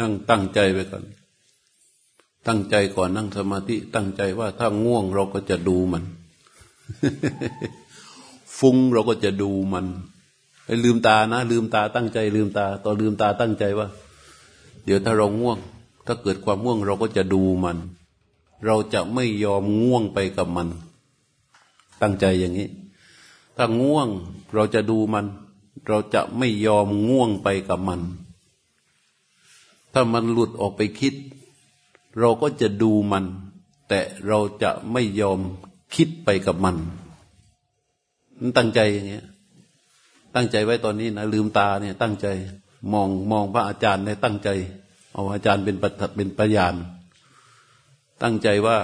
นั่งตั้งใจไปก่อน ตั้งใจก่อนนั่งสมาธิ ตั้งใจว่าถ้าง่วงเราก็จะดูมัน ฟุ้งเราก็จะดูมันไอ้ลืมตานะ ลืมตาตั้งใจ ลืมตา ตอนลืมตาตั้งใจว่า เดี๋ยวถ้าเราง่วง ถ้าเกิดความง่วงเราก็จะดูมัน เราจะไม่ยอมง่วงไปกับมัน ตั้งใจอย่างนี้ ถ้าง่วงเราจะดูมัน เราจะไม่ยอมง่วงไปกับมัน ถ้ามันหลุดออกไปคิด เราก็จะดูมัน แต่เราจะไม่ยอมคิดไปกับมันมันตั้งใจอย่างเงี้ย ตั้งใจไว้ตอนนี้นะลืมตาเนี่ย ตั้งใจ มองมองพระอาจารย์เนี่ยตั้งใจ เอาอาจารย์เป็นปัเป็นพยาน ตั้งใจว่า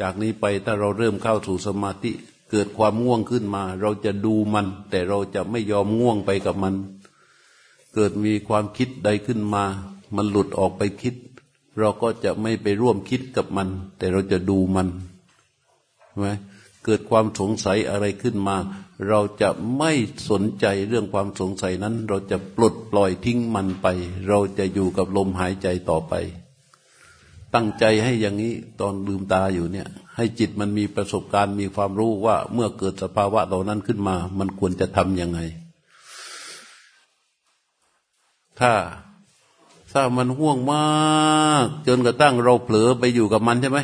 จากนี้ไปถ้าเราเริ่มเข้าสู่สมาธิเกิดความง่วงขึ้นมา เราจะดูมัน แต่เราจะไม่ยอมง่วงไปกับมัน เกิดมีความคิดใดขึ้นมา มันหลุดออกไปคิด เราก็จะไม่ไปร่วมคิดกับมัน แต่เราจะดูมันใช่ไหมเกิดความสงสัยอะไรขึ้นมา เราจะไม่สนใจเรื่องความสงสัยนั้น เราจะปลดปล่อยทิ้งมันไป เราจะอยู่กับลมหายใจต่อไป ตั้งใจให้อย่างนี้ตอนลืมตาอยู่เนี่ย ให้จิตมันมีประสบการณ์มีความรู้ว่าเมื่อเกิดสภาวะเหล่านั้นขึ้นมา มันควรจะทำยังไง ถ้า ถ้ามันห่วงมาก จนกระทั่งเราเผลอไปอยู่กับมันใช่ไหม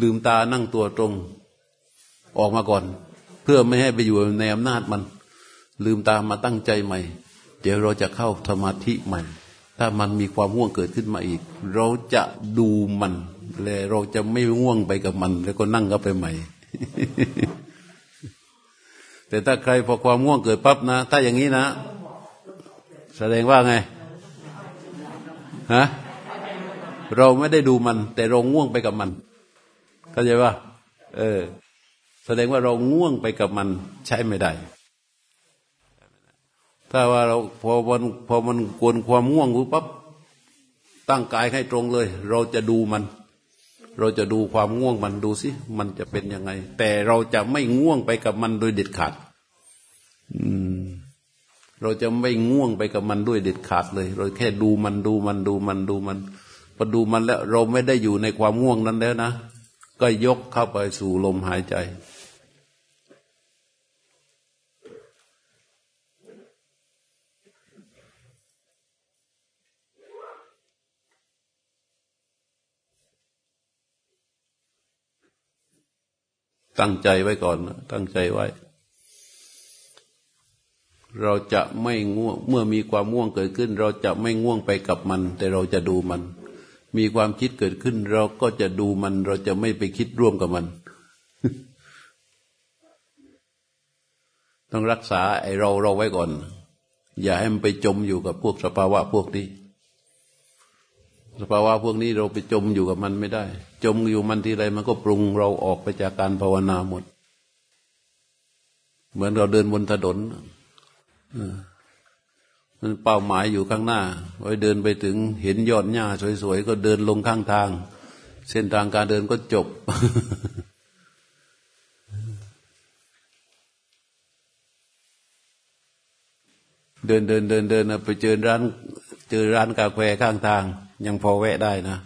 ลืมตานั่งตัวตรงออกมาก่อน เพื่อไม่ให้ไปอยู่ในอำนาจมัน ลืมตามาตั้งใจใหม่ เดี๋ยวเราจะเข้าสมาธิใหม่ ถ้ามันมีความง่วงเกิดขึ้นมาอีก เราจะดูมันและเราจะไม่ง่วงไปกับมัน แล้วก็นั่งก็ไปใหม่ แต่ถ้าใครพอความง่วงเกิดปั๊บนะ ถ้าอย่างนี้นะ แสดงว่าไง ฮะเราไม่ได้ดูมัน แต่เราง่วงไปกับมันเข้าใจว่าเออ แสดงว่าเราง่วงไปกับมันใช้ไม่ได้ ถ้าว่าเราพอมันพอมันกวนความง่วงปั๊บตั้งกายให้ตรงเลย เราจะดูมัน เราจะดูความง่วงมันดูสิมันจะเป็นยังไง แต่เราจะไม่ง่วงไปกับมันโดยเด็ดขาด อืม เราจะไม่ง่วงไปกับมันด้วยเด็ดขาดเลย เราแค่ดูมันดูมันดูมันดูมันพอดูมันแล้วเราไม่ได้อยู่ในความง่วงนั้นแล้วนะ ก็ยกเข้าไปสู่ลมหายใจตั้งใจไว้ก่อนนะตั้งใจไว้ เราจะไม่ง่วง เมื่อมีความง่วงเกิดขึ้น เราจะไม่ง่วงไปกับมัน แต่เราจะดูมัน มีความคิดเกิดขึ้น เราก็จะดูมัน เราจะไม่ไปคิดร่วมกับมัน ต้องรักษาไอ้เราเราไว้ก่อน อย่าให้มันไปจมอยู่กับพวกสภาวะพวกนี้ สภาวะพวกนี้เราไปจมอยู่กับมันไม่ได้ จมอยู่มันทีไรมันก็ปรุงเราออกไปจากการภาวนาหมด เหมือนเราเดินบนถนน มันเป้าหมายอยู่ข้างหน้าไว้เดินไปถึงเห็นยอดหญ้าสวยๆ ก็เดินลงข้างทาง เส้นทางการเดินก็จบ เดินเดินเดินเดินไปเจอร้าน เจอร้านกาแฟข้างทาง ยังพอแวะได้นะ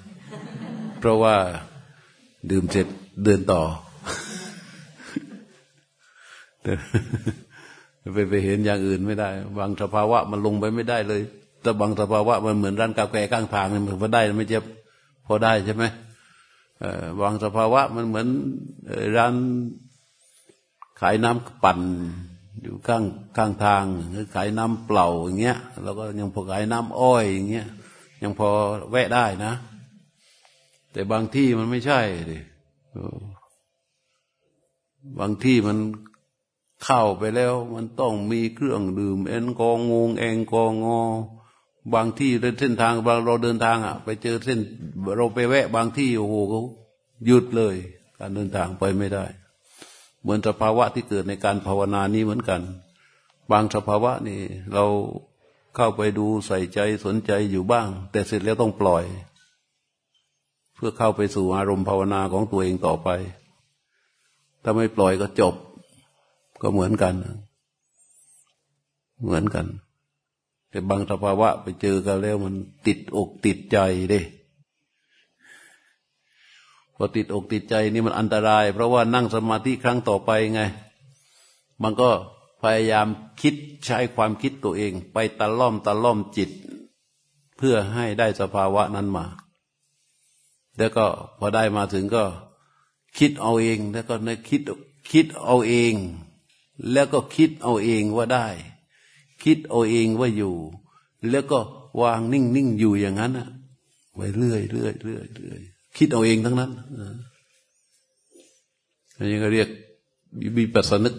เพราะว่าดื่มเสร็จเดินต่อ ไปไปเห็นอย่างอื่นไม่ได้ บางสภาวะมันลงไปไม่ได้เลย แต่บางสภาวะมันเหมือนร้านกาแฟข้างทางมันพอได้ไม่เจ็บพอได้ใช่ไหมบางสภาวะมันเหมือนร้านขายน้ำปั่นอยู่ข้างข้างทางหรือขายน้ำเปล่าอย่างเงี้ยแล้วก็ยังพอขายน้ำอ้อยอย่างเงี้ยยังพอแวะได้นะ แต่บางที่มันไม่ใช่ดิบางที่มัน เข้าไปแล้วมันต้องมีเครื่องดื่ม เอ็นกองงแองกองงบางที่เส้นทางบางเราเดินทางอะ ไปเจอเส้นเราไปแวะ บางที่โอ้โหเขาหยุดเลย การเดินทางไปไม่ได้ เหมือนสภาวะที่เกิดในการภาวนานี้เหมือนกัน บางสภาวะนี่เราเข้าไปดูใส่ใจสนใจอยู่บ้าง แต่เสร็จแล้วต้องปล่อย เพื่อเข้าไปสู่อารมณ์ภาวนาของตัวเองต่อไป ถ้าไม่ปล่อยก็จบ ก็เหมือนกัน เหมือนกัน แต่บางสภาวะไปเจอกันแล้วมันติดอกติดใจเด้พอติดอกติดใจนี่มันอันตราย เพราะว่านั่งสมาธิครั้งต่อไปไง มันก็พยายามคิดใช้ความคิดตัวเอง ไปตะล่อมตะล่อมจิต เพื่อให้ได้สภาวะนั้นมา แล้วก็พอได้มาถึงก็คิดเอาเอง แล้วก็ในคิดคิดเอาเอง แล้วก็คิดเอาเองว่าได้ คิดเอาเองว่าอยู่ แล้วก็วางนิ่งนิ่งอยู่อย่างนั้นอะไว้เรื่อยเรื่อยเรื่อยเรื่อยคิดเอาเองทั้งนั้นอันนี้ก็เรียกวิปัสสนึก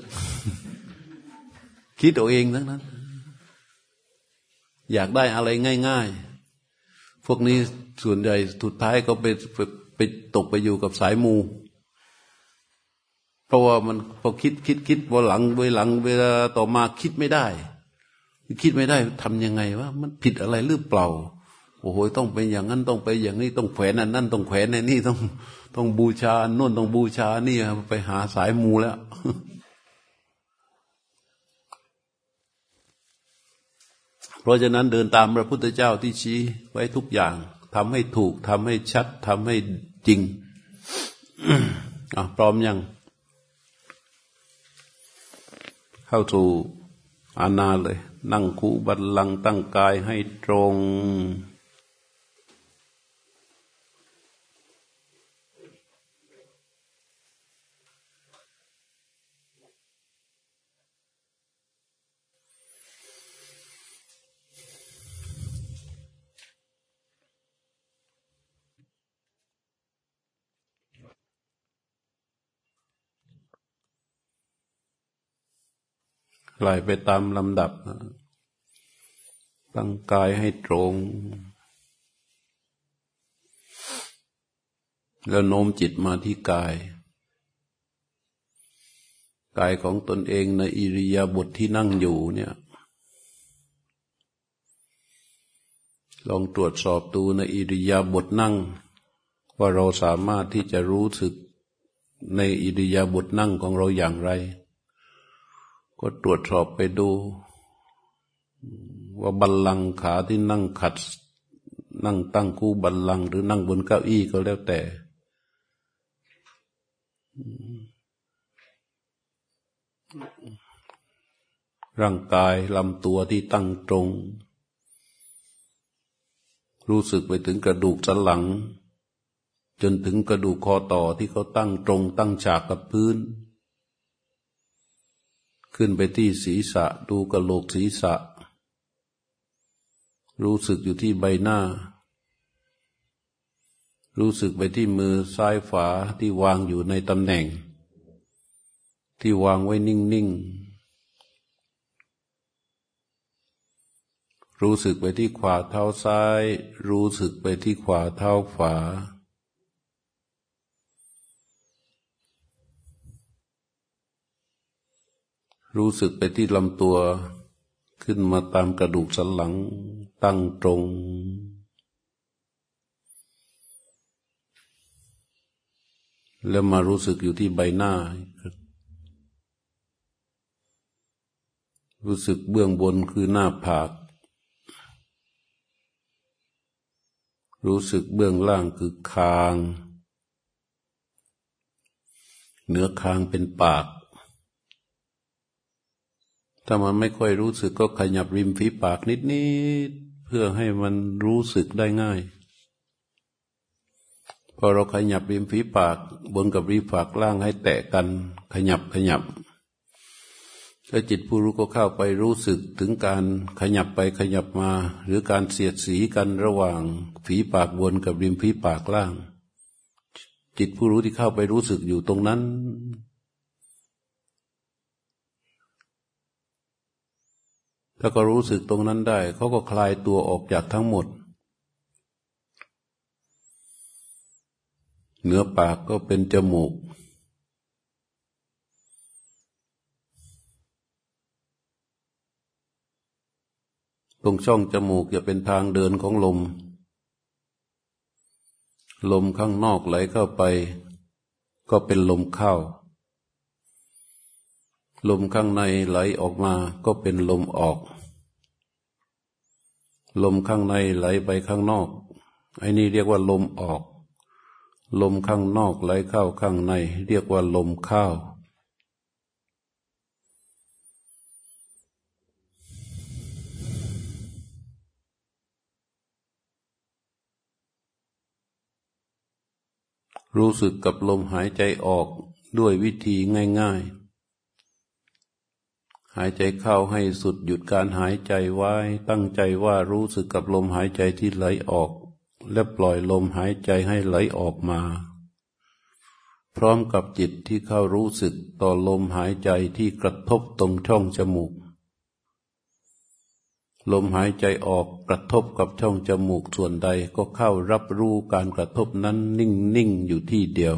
คิดเอาเองทั้งนั้น อยากได้อะไรง่าย ๆ พวกนี้ส่วนใหญ่สุดท้ายก็ไปไปตกไปอยู่กับสายมู เพราะว่ามันพอคิดคิดคิดวันหลังเวหลังเวลาต่อมาคิดไม่ได้ คิดไม่ได้ทำยังไงวะมันผิดอะไรหรือเปล่าโอ้โหต้องเป็นอย่างนั้นต้องไปอย่างนี้ต้องแขวนอันนั้นต้องแขวนในนี่ต้องต้องบูชาโน่นต้องบูชานี่ไปหาสายมูแล้วเพราะฉะนั้นเดินตามพระพุทธเจ้าที่ชี้ไว้ทุกอย่างทำให้ถูกทำให้ชัดทำให้จริงอะพร้อมยัง เข้าสู่อานาเลย นั่งคูบัลลังตั้งกายให้ตรง ไหลไปตามลำดับ ตั้งกายให้ตรง แล้วโน้มจิตมาที่กาย กายของตนเองในอิริยาบถทที่นั่งอยู่เนี่ยลองตรวจสอบดูในอิริยาบถนั่ง ว่าเราสามารถที่จะรู้สึกในอิริยาบถนั่งของเราอย่างไร ก็ตรวจสอบไปดู ว่าบัลลังก์ขาที่นั่งขัด นั่งตั้งคู่บัลลังก์หรือนั่งบนเก้าอี้ก็แล้วแต่ ร่างกายลำตัวที่ตั้งตรง รู้สึกไปถึงกระดูกสันหลัง จนถึงกระดูกคอต่อที่เขาตั้งตรง ตั้งฉากกับพื้น ขึ้นไปที่ศีรษะดูกระโหลกศีรษะ รู้สึกอยู่ที่ใบหน้า รู้สึกไปที่มือซ้ายฝาที่วางอยู่ในตำแหน่ง ที่วางไว้นิ่งๆ รู้สึกไปที่ขวาเท้าซ้าย รู้สึกไปที่ขวาเท้าขวา รู้สึกไปที่ลำตัว ขึ้นมาตามกระดูกสันหลังตั้งตรง แล้วมารู้สึกอยู่ที่ใบหน้า รู้สึกเบื้องบนคือหน้าผาก รู้สึกเบื้องล่างคือคางเนื้อคางเป็นปาก ถ้ามันไม่ค่อยรู้สึกก็ขยับริมฝีปากนิดๆเพื่อให้มันรู้สึกได้ง่าย พอเราขยับริมฝีปากบนกับริมปากล่างให้แตะกัน ขยับขยับแล้วจิตผู้รู้ก็เข้าไปรู้สึกถึงการขยับไปขยับมา หรือการเสียดสีกันระหว่างฝีปากบนกับริมฝีปากล่าง จิตผู้รู้ที่เข้าไปรู้สึกอยู่ตรงนั้น ถ้าก็รู้สึกตรงนั้นได้ เขาก็คลายตัวออกจากทั้งหมด เหนือปากก็เป็นจมูก ตรงช่องจมูกจะเป็นทางเดินของลม ลมข้างนอกไหลเข้าไป ก็เป็นลมเข้า ลมข้างในไหลออกมาก็เป็นลมออก ลมข้างในไหลไปข้างนอกไอ้นี่เรียกว่าลมออก ลมข้างนอกไหลเข้าข้างใน เรียกว่าลมเข้ารู้สึกกับลมหายใจออกด้วยวิธีง่าย ๆายใจเข้าให้สุดหยุดการหายใจไว้ ตั้งใจว่ารู้สึกกับลมหายใจที่ไหลออก และปล่อยลมหายใจให้ไหลออกมา พร้อมกับจิตที่เข้ารู้สึกต่อลมหายใจที่กระทบตรงช่องจมูก ลมหายใจออกกระทบกับช่องจมูกส่วนใดก็เข้ารับรู้การกระทบนั้นนิ่งๆอยู่ที่เดียว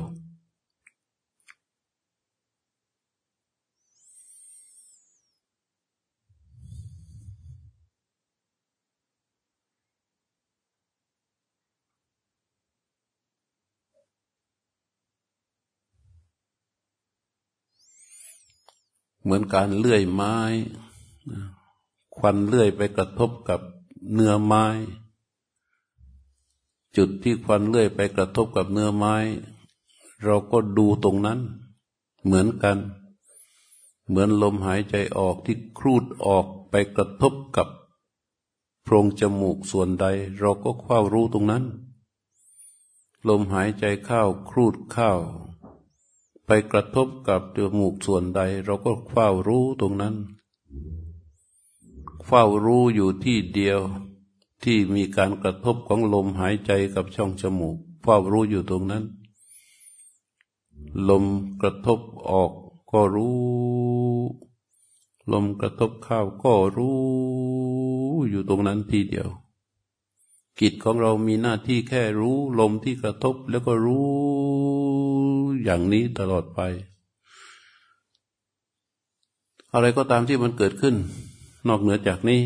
เหมือนการเลื่อยไม้ ควันเลื่อยไปกระทบกับเนื้อไม้ จุดที่ควันเลื่อยไปกระทบกับเนื้อไม้ เราก็ดูตรงนั้น เหมือนกัน เหมือนลมหายใจออกที่ครูดออกไปกระทบกับโพรงจมูกส่วนใด เราก็เฝ้ารู้ตรงนั้น ลมหายใจเข้าครูดเข้า ไปกระทบกับจมูกส่วนใด เราก็เฝ้ารู้ตรงนั้น เฝ้ารู้อยู่ที่เดียวที่มีการกระทบของลมหายใจกับช่องจมูกเฝ้ารู้อยู่ตรงนั้น ลมกระทบออกก็รู้ ลมกระทบเข้าก็รู้อยู่ตรงนั้นทีเดียว กิจของเรามีหน้าที่แค่รู้ลมที่กระทบแล้วก็รู้อย่างนี้ตลอดไป อะไรก็ตามที่มันเกิดขึ้น นอกเหนือจากนี้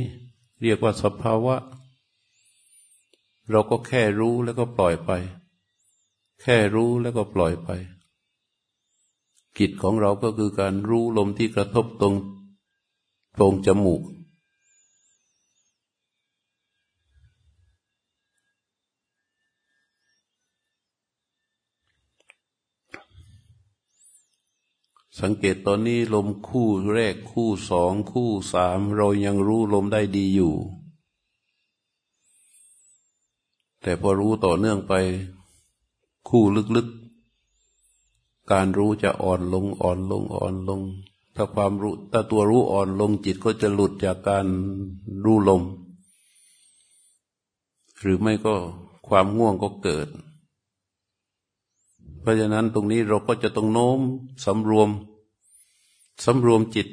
เรียกว่าสภาวะ เราก็แค่รู้แล้วก็ปล่อยไป แค่รู้แล้วก็ปล่อยไป กิจของเราก็คือการรู้ลมที่กระทบตรงโพรงจมูก สังเกตตอนนี้ลมคู่แรกคู่สองคู่สามเรายังรู้ลมได้ดีอยู่ แต่พอรู้ต่อเนื่องไป คู่ลึกๆ การรู้จะอ่อนลงอ่อนลงอ่อนลง ถ้าความรู้ถ้าตัวรู้อ่อนลงจิตก็จะหลุดจากการรู้ลม หรือไม่ก็ความง่วงก็เกิด เพราะฉะนั้นตรงนี้เราก็จะต้องโน้มสำรวมสำรวมจิต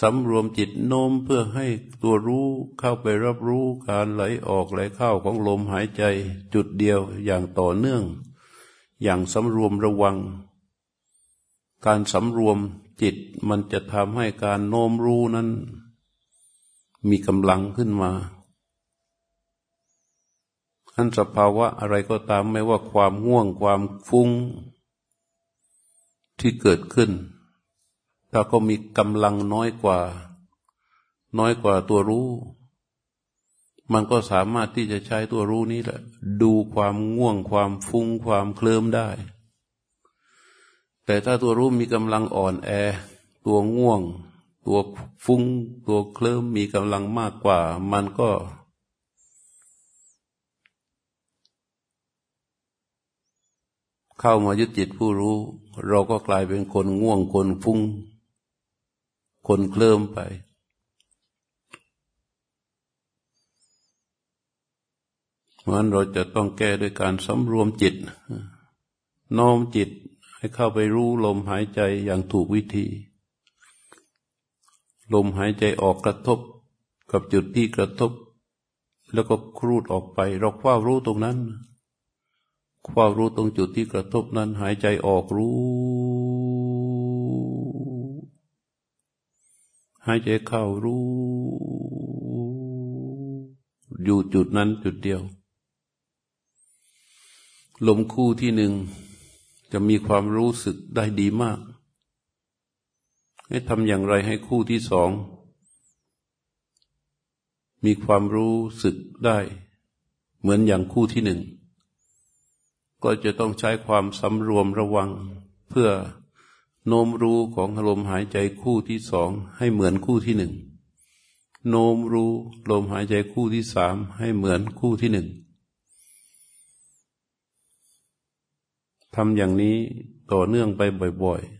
สำรวมจิตโน้มเพื่อให้ตัวรู้เข้าไปรับรู้การไหลออกไหลเข้าของลมหายใจ จุดเดียวอย่างต่อเนื่อง อย่างสำรวมระวัง การสำรวมจิตมันจะทำให้การโน้มรู้นั้น มีกำลังขึ้นมา อันสภาวะอะไรก็ตามไม่ว่าความง่วงความฟุ้งที่เกิดขึ้น ถ้าก็มีกำลังน้อยกว่า น้อยกว่าตัวรู้ มันก็สามารถที่จะใช้ตัวรู้นี้แหละ ดูความง่วงความฟุ้งความเคลิ้มได้ แต่ถ้าตัวรู้มีกำลังอ่อนแอ ตัวง่วง ตัวฟุ้ง ตัวเคลิ้มมีกำลังมากกว่า มันก็ เข้ามายึดจิตผู้รู้ เราก็กลายเป็นคนง่วงคนฟุ้ง คนเคลิ้มไป เพราะนั้นเราจะต้องแก้ด้วยการสำรวมจิต น้อมจิตให้เข้าไปรู้ลมหายใจอย่างถูกวิธี ลมหายใจออกกระทบกับจุดที่กระทบ แล้วก็ครูดออกไป เราคว้ารู้ตรงนั้น คว้ารู้ตรงจุดที่กระทบนั้นหายใจออกรู้ หายใจเข้ารู้ อยู่จุดนั้นจุดเดียว ลมคู่ที่หนึ่งจะมีความรู้สึกได้ดีมาก ให้ทำอย่างไรให้คู่ที่สอง มีความรู้สึกได้ เหมือนอย่างคู่ที่หนึ่ง ก็จะต้องใช้ความสำรวมระวัง เพื่อโน้มรู้ของลมหายใจคู่ที่สองให้เหมือนคู่ที่หนึ่งโน้มรู้ลมหายใจคู่ที่สามให้เหมือนคู่ที่หนึ่งทำอย่างนี้ต่อเนื่องไปบ่อยๆ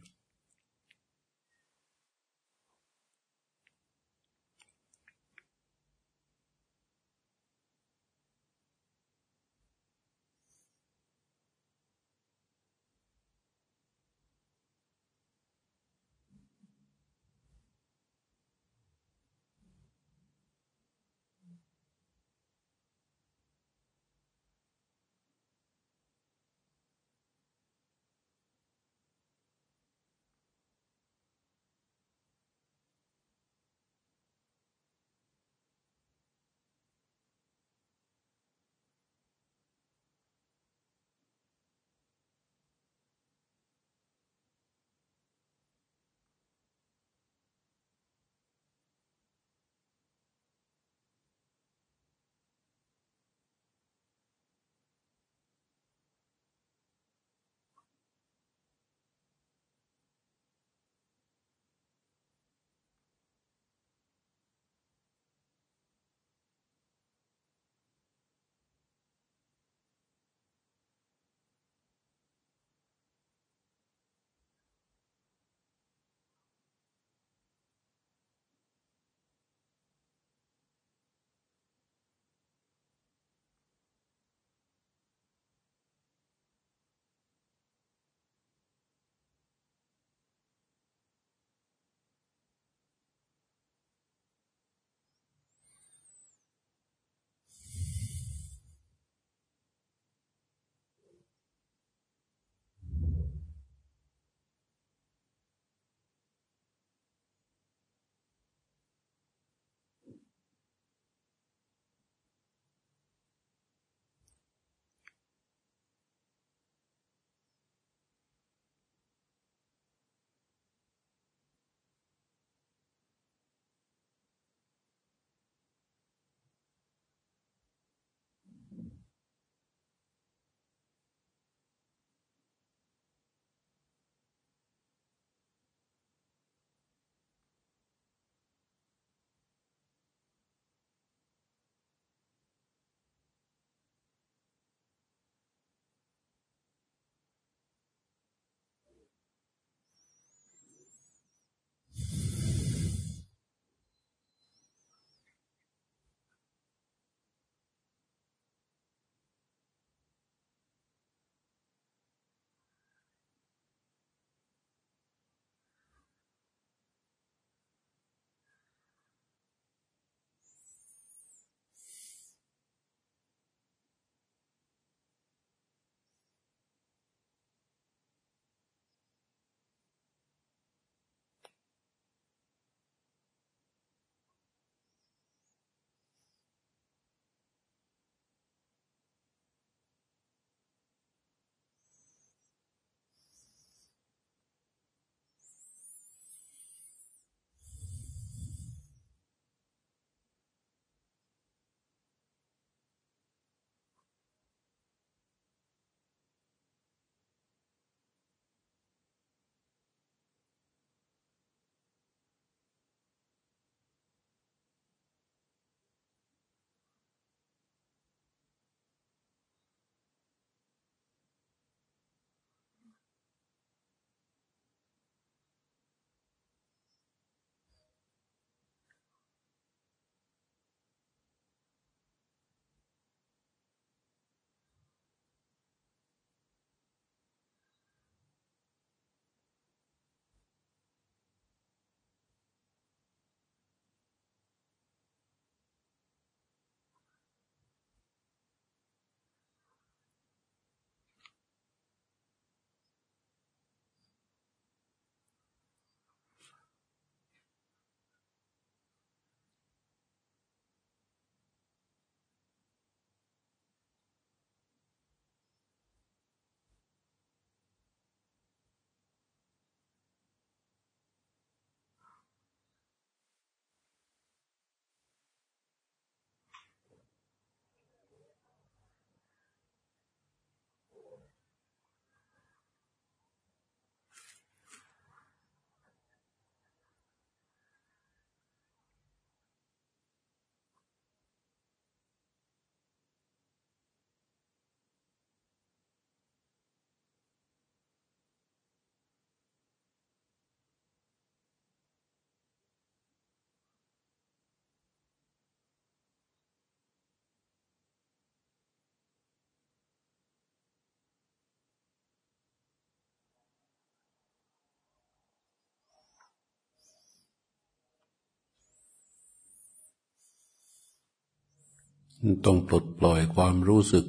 ต้องปลดปล่อยความรู้สึก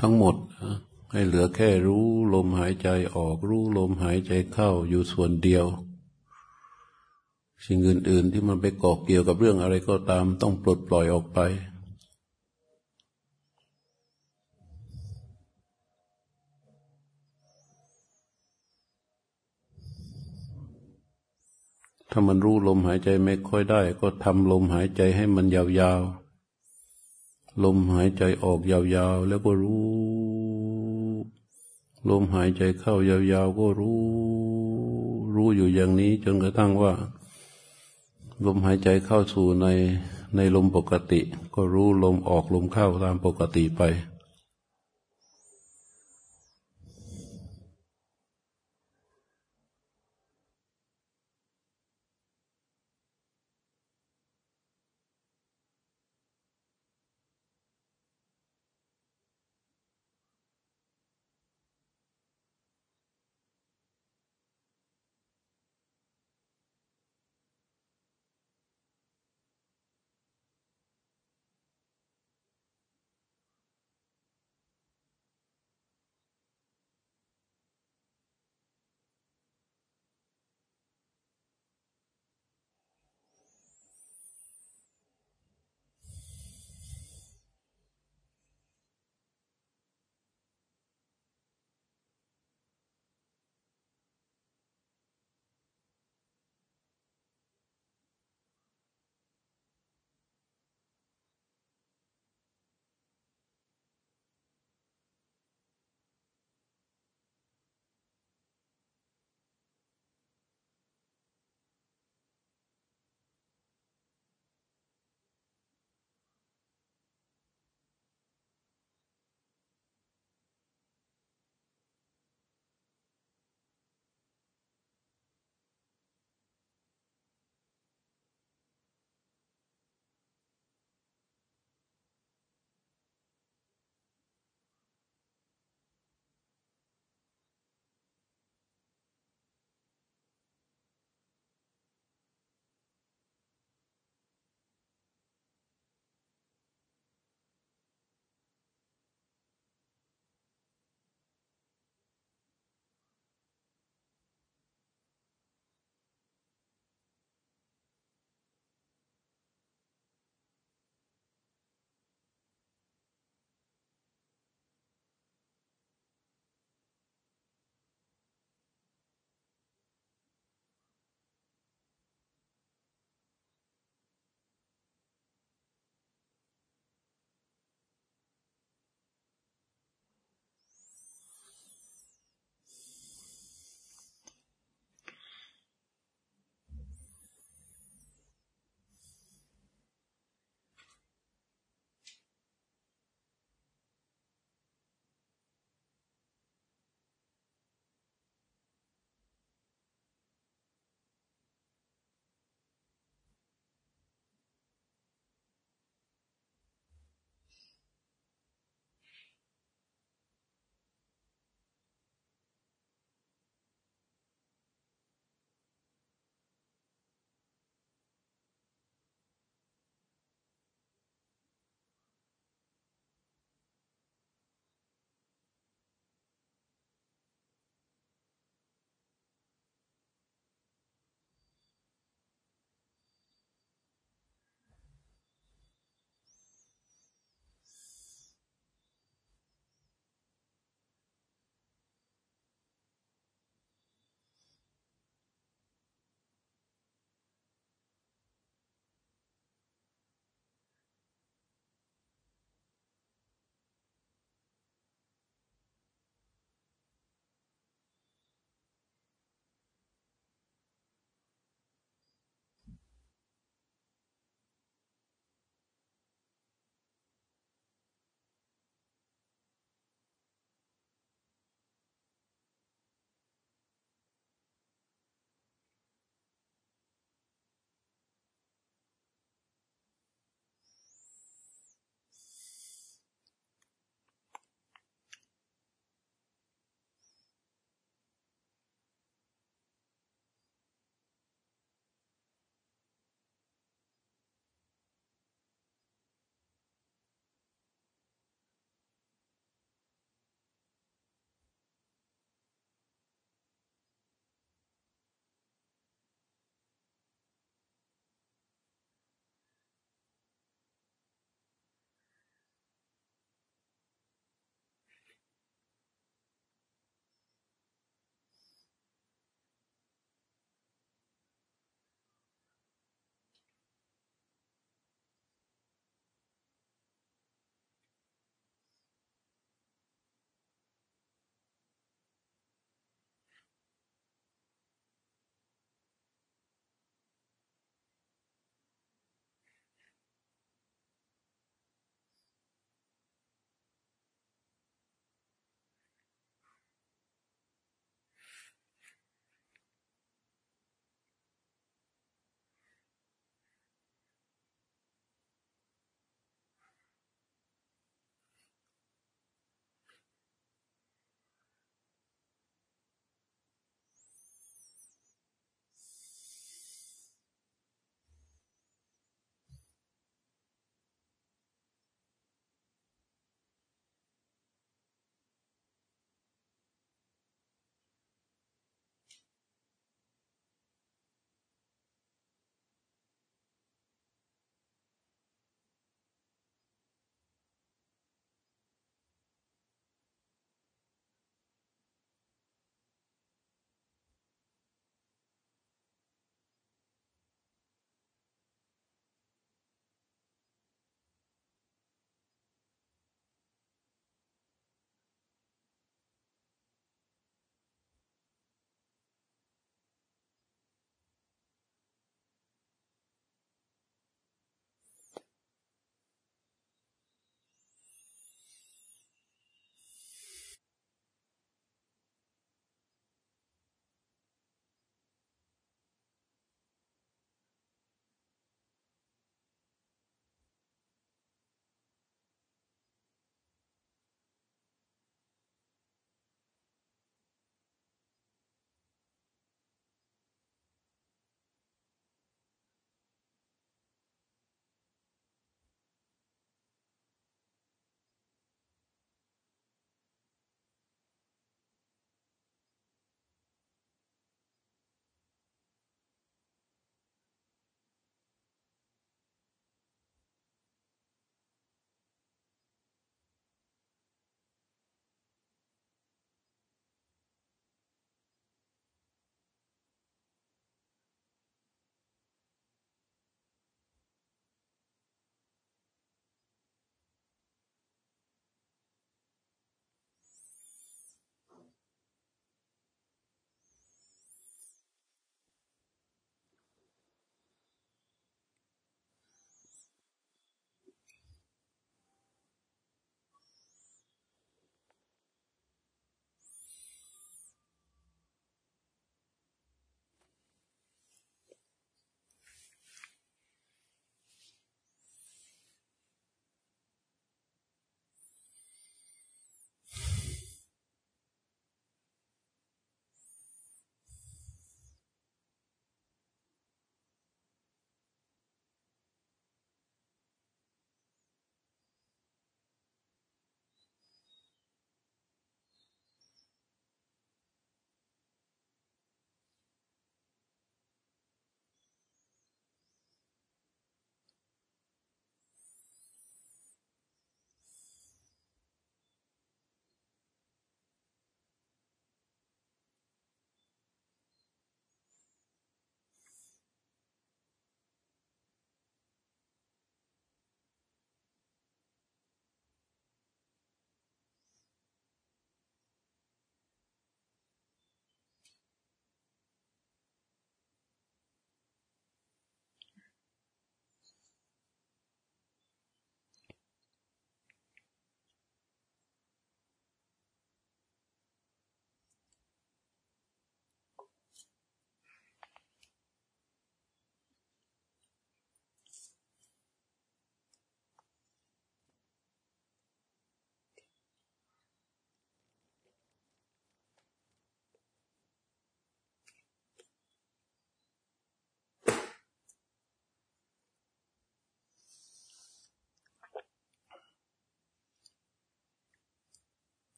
ทั้งหมด ให้เหลือแค่รู้ลมหายใจออกรู้ลมหายใจเข้าอยู่ส่วนเดียว สิ่งอื่น ๆ ที่มันไปเกาะเกี่ยวกับเรื่องอะไรก็ตาม ต้องปลดปล่อยออกไปถ้ามันรู้ลมหายใจไม่ค่อยได้ ก็ทำลมหายใจให้มันยาวๆ ลมหายใจออกยาวๆ แล้วก็รู้ ลมหายใจเข้ายาวๆ ก็รู้ รู้อยู่อย่างนี้ จนกระทั่งว่า ลมหายใจเข้าสู่ในในลมปกติ ก็รู้ลมออกลมเข้าตามปกติไป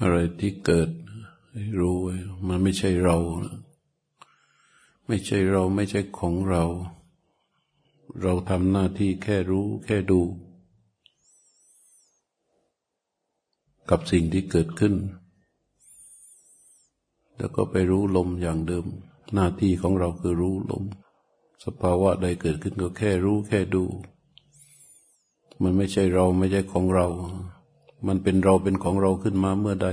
อะไรที่เกิดรู้ไว้มันไม่ใช่เรา ไม่ใช่เราไม่ใช่ของเรา เราทำหน้าที่แค่รู้แค่ดู กับสิ่งที่เกิดขึ้น แล้วก็ไปรู้ลมอย่างเดิม หน้าที่ของเราคือรู้ลม สภาวะใดเกิดขึ้นก็แค่รู้แค่ดู มันไม่ใช่เราไม่ใช่ของเรา มันเป็นเราเป็นของเราขึ้นมาเมื่อใด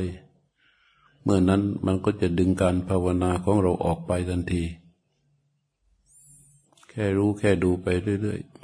เมื่อนั้นมันก็จะดึงการภาวนาของเราออกไปทันที แค่รู้แค่ดูไปเรื่อย ๆ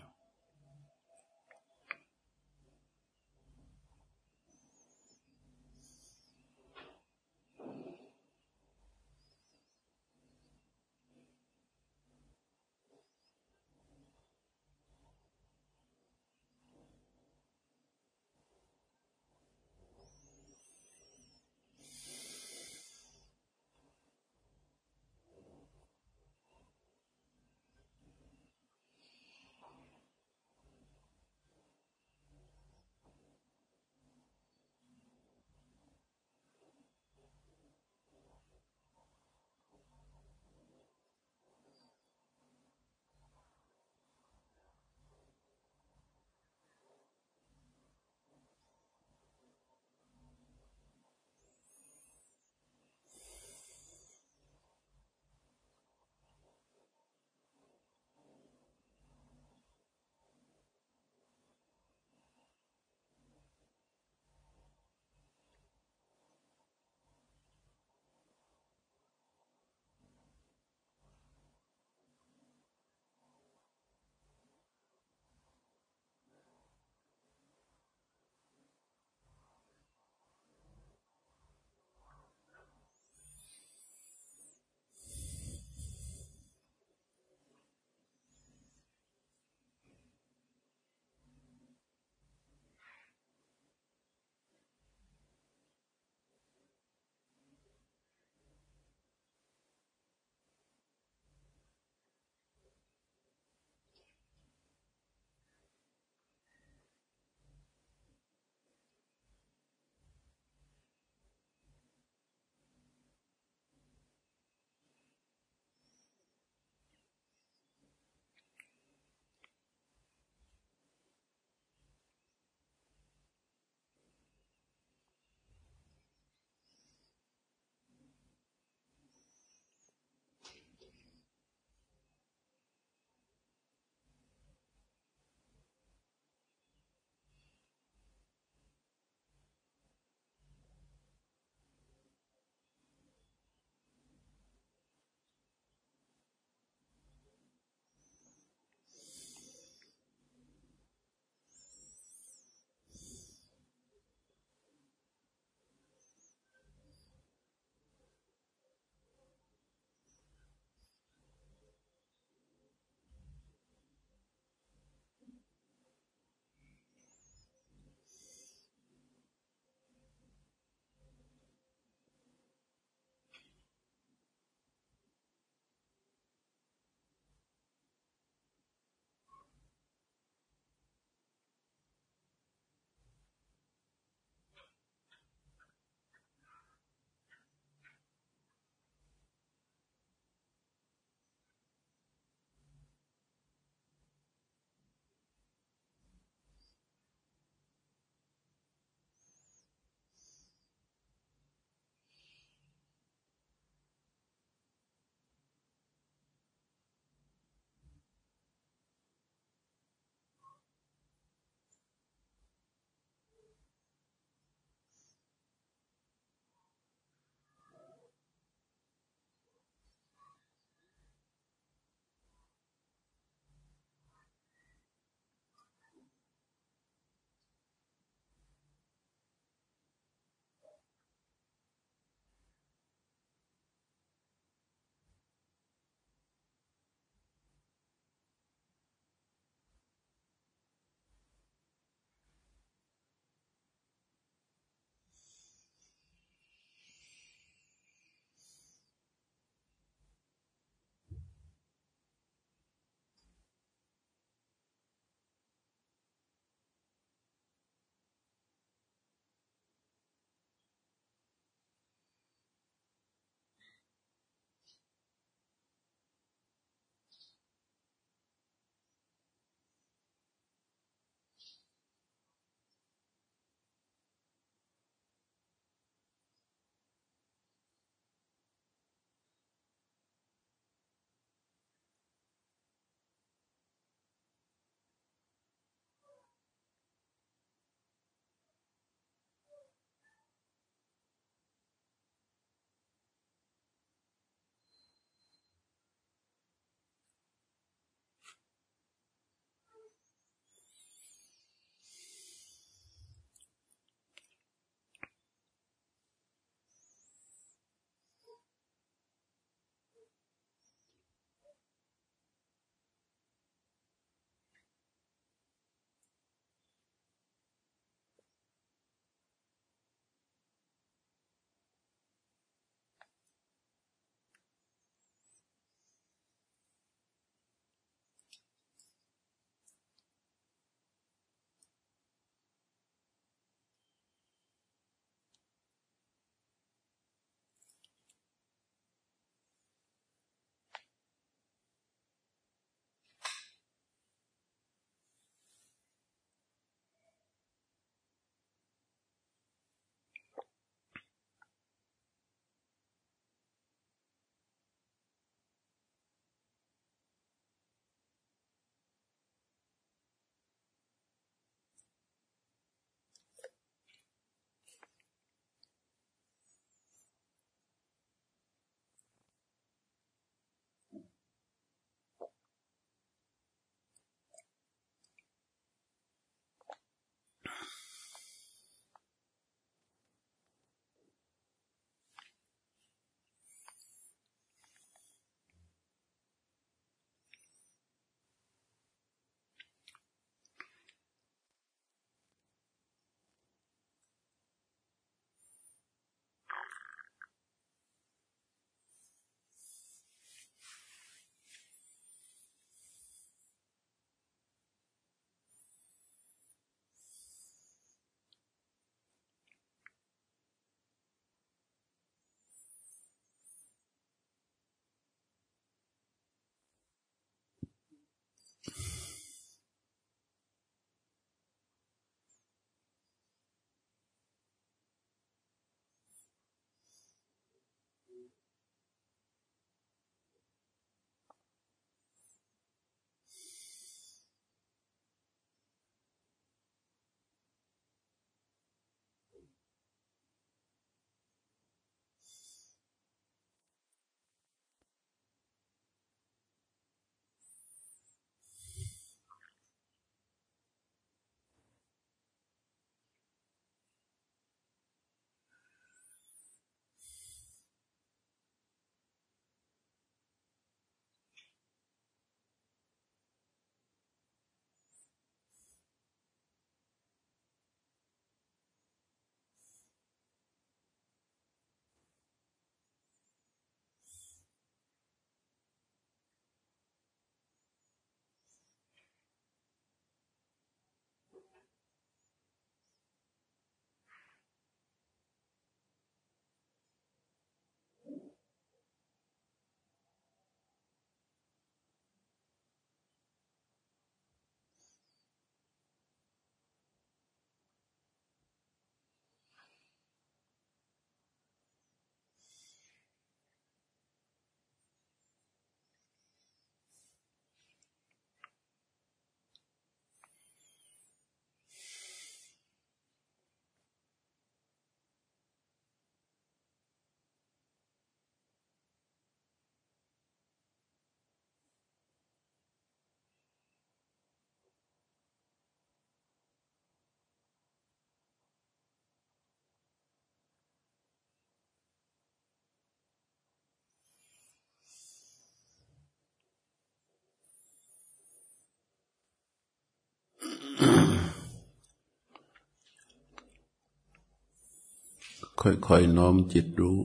ค่อยๆน้อมจิตรู้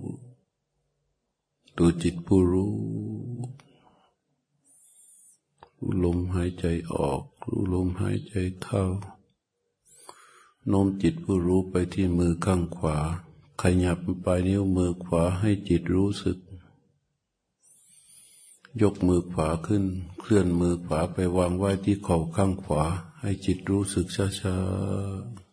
ดูจิตผู้รู้ รู้ลมหายใจออก รู้ลมหายใจเข้า น้อมจิตผู้รู้ไปที่มือข้างขวา ขยับปลายนิ้วมือขวาให้จิตรู้สึก ยกมือขวาขึ้น เคลื่อนมือขวาไปวางไว้ที่เข่าข้างขวา ให้จิตรู้สึกช้าๆ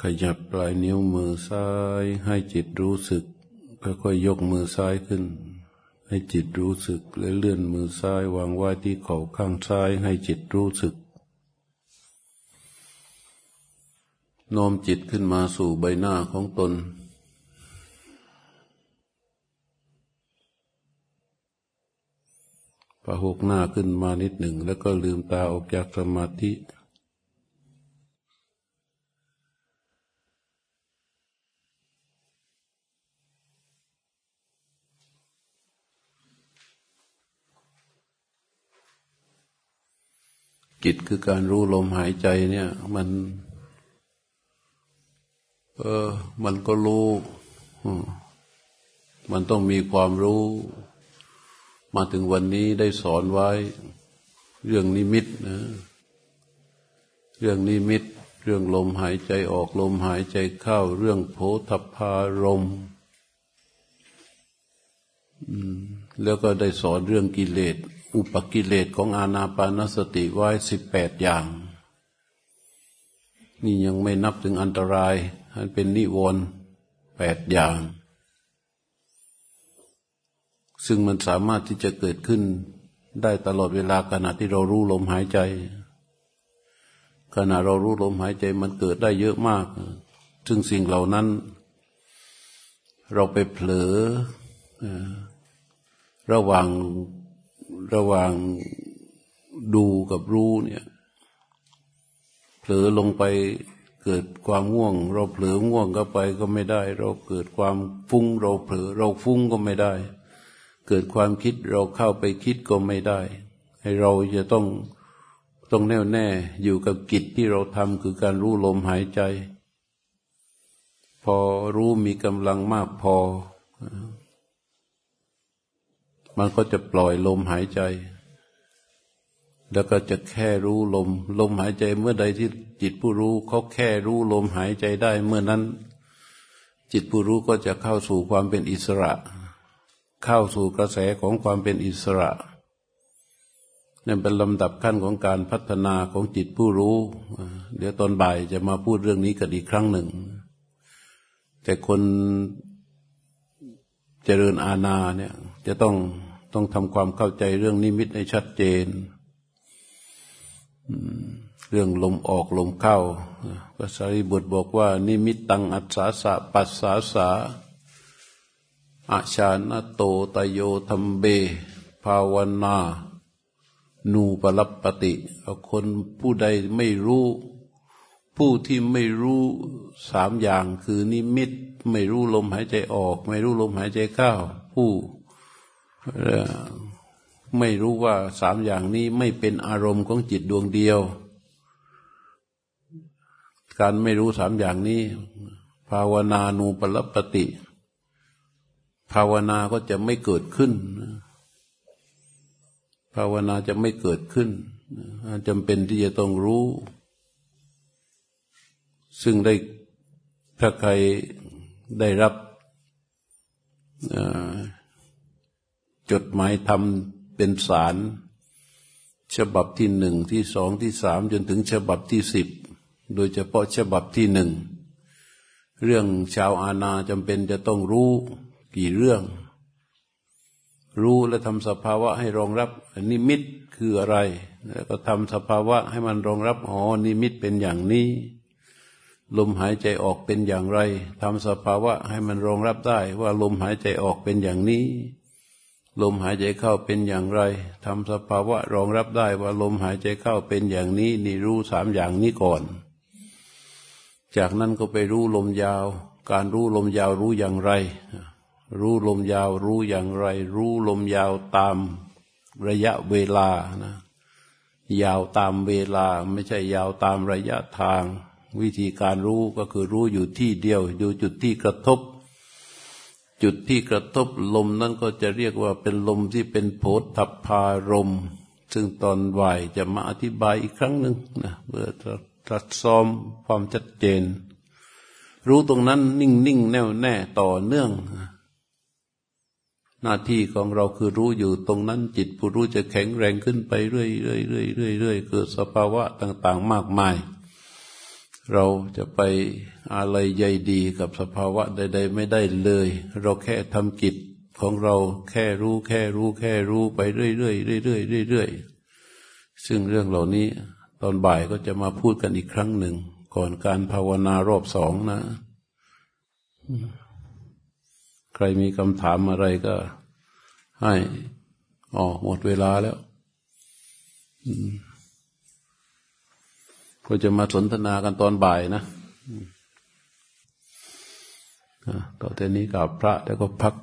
ขยับปลายนิ้วมือซ้าย ให้จิตรู้สึกค่อยๆยกมือซ้ายขึ้น ให้จิตรู้สึกและเลื่อนมือซ้ายวางไว้ที่เข่าข้างซ้าย ให้จิตรู้สึกโน้มจิตขึ้นมาสู่ใบหน้าของตน พะหกหน้าขึ้นมานิดหนึ่ง แล้วก็ลืมตาออกจากสมาธิจิตคือการรู้ลมหายใจเนี่ย มัน เออ มันก็รู้ มันต้องมีความรู้ มาถึงวันนี้ได้สอนไว้ เรื่องนิมิตนะ เรื่องนิมิต เรื่องลมหายใจออกลมหายใจเข้า เรื่องโพธพารมแล้วก็ได้สอนเรื่องกิเลส อุปกิเลสของอาณาปานสติไว้สิบแปดอย่าง นี่ยังไม่นับถึงอันตรายอันเป็นนิวรณ์แปดอย่าง ซึ่งมันสามารถที่จะเกิดขึ้นได้ตลอดเวลาขณะที่เรารู้ลมหายใจ ขณะเรารู้ลมหายใจมันเกิดได้เยอะมาก ซึ่งสิ่งเหล่านั้น เราไปเผลอระหว่างระหว่างดูกับรู้เนี่ยเผลอลงไปเกิดความง่วง เราเผลอง่วงก็ไปก็ไม่ได้ เราเกิดความฟุ้ง เราเผลอเราฟุ้งก็ไม่ได้ เกิดความคิดเราเข้าไปคิดก็ไม่ได้ ให้เราจะต้องต้องแน่วแน่อยู่กับกิจที่เราทำคือการรู้ลมหายใจ พอรู้มีกำลังมากพอ มันก็จะปล่อยลมหายใจ แล้วก็จะแค่รู้ลม ลมหายใจเมื่อใดที่จิตผู้รู้เขาแค่รู้ลมหายใจได้เมื่อนั้น จิตผู้รู้ก็จะเข้าสู่ความเป็นอิสระ เข้าสู่กระแสของความเป็นอิสระนั่นเป็นลำดับขั้นของการพัฒนาของจิตผู้รู้ เดี๋ยวตอนบ่ายจะมาพูดเรื่องนี้กันอีกครั้งหนึ่ง แต่คนเจริญอาณาเนี่ยจะต้องต้องทำความเข้าใจเรื่องนิมิตให้ชัดเจน เรื่องลมออกลมเข้าพระสารีบุตรบอกว่า นิมิตตังอัศสาสะปัสสาสา อาชาณโตตโยธรรมเบ ภาวนา นูปรับปติ คนผู้ใดไม่รู้ ผู้ที่ไม่รู้สามอย่างคือนิมิต ไม่รู้ลมหายใจออก ไม่รู้ลมหายใจเข้า ผู้ไม่รู้ว่าสามอย่างนี้ไม่เป็นอารมณ์ของจิตดวงเดียว การไม่รู้สามอย่างนี้ ภาวนานูปรปติ ภาวนาก็จะไม่เกิดขึ้น ภาวนาจะไม่เกิดขึ้นจำเป็นที่จะต้องรู้ ซึ่งได้ถ้าใครได้รับจดหมายทำเป็นสาร ฉบับที่หนึ่งที่สองที่สามจนถึงฉบับที่สิบโดยเฉพาะฉบับที่หนึ่งเรื่องชาวอาณาจำเป็นจะต้องรู้ กี่เรื่อง รู้และทำสภาวะให้รองรับนิมิตคืออะไร แล้วก็ทำสภาวะให้มันรองรับอ๋อนิมิตเป็นอย่างนี้ลมหายใจออกเป็นอย่างไรทำสภาวะให้มันรองรับได้ว่าลมหายใจออกเป็นอย่างนี้ ลมหายใจเข้าเป็นอย่างไรทำสภาวะรองรับได้ว่าลมหายใจเข้าเป็นอย่างนี้ นี่รู้สามอย่างนี้ก่อน จากนั้นก็ไปรู้ลมยาว การรู้ลมยาวรู้อย่างไร รู้ลมยาวรู้อย่างไร รู้ลมยาวตามระยะเวลานะยาวตามเวลาไม่ใช่ยาวตามระยะทาง วิธีการรู้ก็คือรู้อยู่ที่เดียว อยู่จุดที่กระทบ จุดที่กระทบลมนั้นก็จะเรียกว่าเป็นลมที่เป็นโพธพารม ซึ่งตอนบ่ายจะมาอธิบายอีกครั้งหนึ่งนะเพื่อตรัสซ้อมความชัดเจน รู้ตรงนั้นนิ่งนิ่งแน่วแน่ต่อเนื่อง หน้าที่ของเราคือรู้อยู่ตรงนั้นจิตผู้รู้จะแข็งแรงขึ้นไปเรื่อยเรื่อยเรื่อยเรื่อยเรื่อยเกิดสภาวะต่าง ๆ มากมาย เราจะไปอะไรใยดีกับสภาวะใด ๆ ไม่ได้เลย เราแค่ทำกิจของเราแค่รู้แค่รู้แค่รู้ไปเรื่อยเรื่อยเรื่อยเรื่อยเรื่อยซึ่งเรื่องเหล่านี้ตอนบ่ายก็จะมาพูดกันอีกครั้งหนึ่ง ก่อนการภาวนารอบสองนะ ใครมีคำถามอะไรก็ให้อ๋อหมดเวลาแล้วก็จะมาสนทนากันตอนบ่ายนะต่อแต่นี้กับพระแล้วก็พัก